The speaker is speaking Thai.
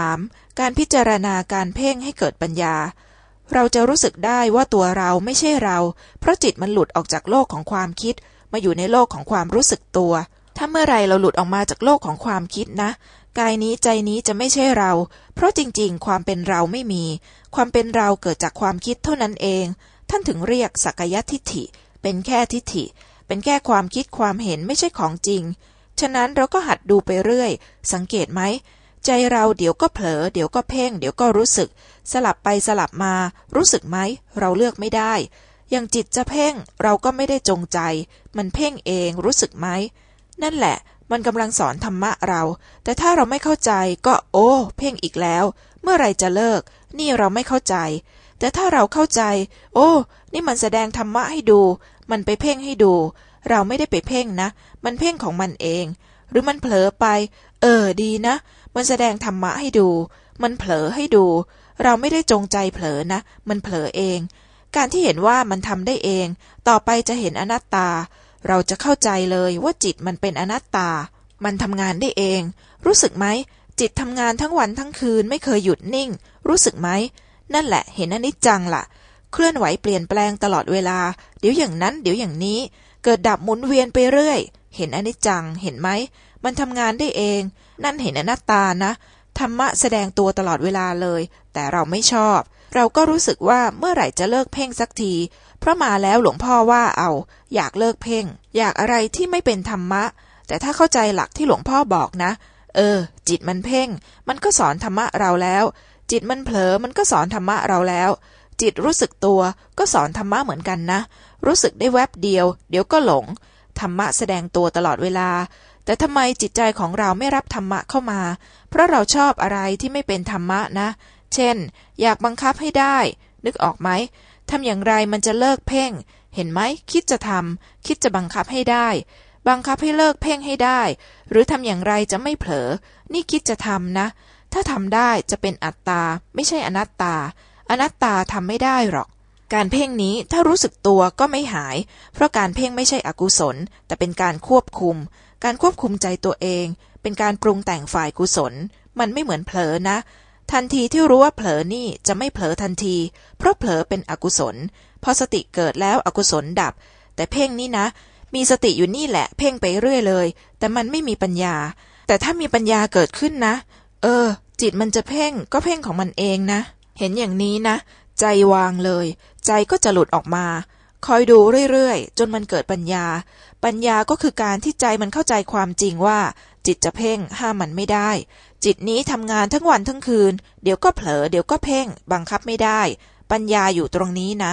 3. การพิจารณาการเพ่งให้เกิดปัญญา เราจะรู้สึกได้ว่าตัวเราไม่ใช่เรา เพราะจิตมันหลุดออกจากโลกของความคิด มาอยู่ในโลกของความรู้สึกตัว ถ้าเมื่อไรเราหลุดออกมาจากโลกของความคิดนะ กายนี้ใจนี้จะไม่ใช่เรา เพราะจริงๆ ความเป็นเราไม่มี ความเป็นเราเกิดจากความคิดเท่านั้นเอง ท่านถึงเรียกสักยทิฏฐิ เป็นแค่ทิฏฐิ เป็นแค่ความคิดความเห็นไม่ใช่ของจริง ฉะนั้นเราก็หัดดูไปเรื่อย สังเกตไหม ใจเราเดี๋ยวก็เผลอ เดี๋ยวก็เพ่ง เดี๋ยวก็รู้สึก สลับไปสลับมา รู้สึกไหม เราเลือกไม่ได้ อย่างจิตจะเพ่ง เราก็ไม่ได้จงใจ มันเพ่งเองรู้สึกไหม นั่นแหละ มันกำลังสอนธรรมะเรา แต่ถ้าเราไม่เข้าใจก็โอ้ เพ่งอีกแล้ว เมื่อไรจะเลิก นี่เราไม่เข้าใจ แต่ถ้าเราเข้าใจ โอ้ นี่มันแสดงธรรมะให้ดู มันไปเพ่งให้ดู เราไม่ได้ไปเพ่งนะ มันเพ่งของมันเอง หรือมันเผลอไป เออ ดีนะ มันแสดงธรรมะให้ดู มันเผลอให้ดู เราไม่ได้จงใจเผลอนะ มันเผลอเอง การที่เห็นว่ามันทำได้เอง ต่อไปจะเห็นอนัตตา เราจะเข้าใจเลยว่าจิตมันเป็นอนัตตา มันทำงานได้เอง รู้สึกไหม จิตทำงานทั้งวันทั้งคืนไม่เคยหยุดนิ่ง รู้สึกไหม นั่นแหละ เห็นอนิจจังละ่ะ เคลื่อนไหวเปลี่ยนแปลงตลอดเวลา เดี๋ยวอย่างนั้น เดี๋ยวอย่างนี้ เกิดดับหมุนเวียนไปเรื่อย เห็นอนิจจัง เห็นไหม มันทำงานได้เอง นั่นเห็นอนัตตานะ ธรรมะแสดงตัวตลอดเวลาเลย แต่เราไม่ชอบ เราก็รู้สึกว่าเมื่อไหร่จะเลิกเพ่งสักที เพราะมาแล้วหลวงพ่อว่าเอา อยากเลิกเพ่ง อยากอะไรที่ไม่เป็นธรรมะ แต่ถ้าเข้าใจหลักที่หลวงพ่อบอกนะ เออ จิตมันเพ่ง มันก็สอนธรรมะเราแล้ว จิตมันเผลอ มันก็สอนธรรมะเราแล้ว จิตรู้สึกตัวก็สอนธรรมะเหมือนกันนะ รู้สึกได้แวบเดียว เดี๋ยวก็หลงธรรมะแสดงตัวตลอดเวลา แต่ทำไมจิตใจของเราไม่รับธรรมะเข้ามา เพราะเราชอบอะไรที่ไม่เป็นธรรมะนะ เช่น อยากบังคับให้ได้ นึกออกไหมทำอย่างไรมันจะเลิกเพ่ง เห็นไหมคิดจะทำคิดจะบังคับให้ได้ บังคับให้เลิกเพ่งให้ได้ หรือทำอย่างไรจะไม่เผลอ นี่คิดจะทำนะ ถ้าทำได้จะเป็นอัตตา ไม่ใช่อนัตตา อนัตตาทำไม่ได้หรอก การเพ่งนี้ถ้ารู้สึกตัวก็ไม่หาย เพราะการเพ่งไม่ใช่อกุศล แต่เป็นการควบคุม การควบคุมใจตัวเอง เป็นการปรุงแต่งฝ่ายกุศล มันไม่เหมือนเผลอนะ ทันทีที่รู้ว่าเผลอนี่จะไม่เผลอทันที เพราะเผลอเป็นอกุศล พอสติเกิดแล้วอกุศลดับ แต่เพ่งนี่นะ มีสติอยู่นี่แหละ เพ่งไปเรื่อยเลย แต่มันไม่มีปัญญา แต่ถ้ามีปัญญาเกิดขึ้นนะ เออ จิตมันจะเพ่งก็เพ่งของมันเองนะ เห็นอย่างนี้นะ ใจวางเลย ใจก็จะหลุดออกมา คอยดูเรื่อยๆ จนมันเกิดปัญญา ปัญญาก็คือการที่ใจมันเข้าใจความจริงว่า จิตจะเพ่งห้ามมันไม่ได้ จิตนี้ทำงานทั้งวันทั้งคืน เดี๋ยวก็เผลอ เดี๋ยวก็เพ่ง บังคับไม่ได้ ปัญญาอยู่ตรงนี้นะ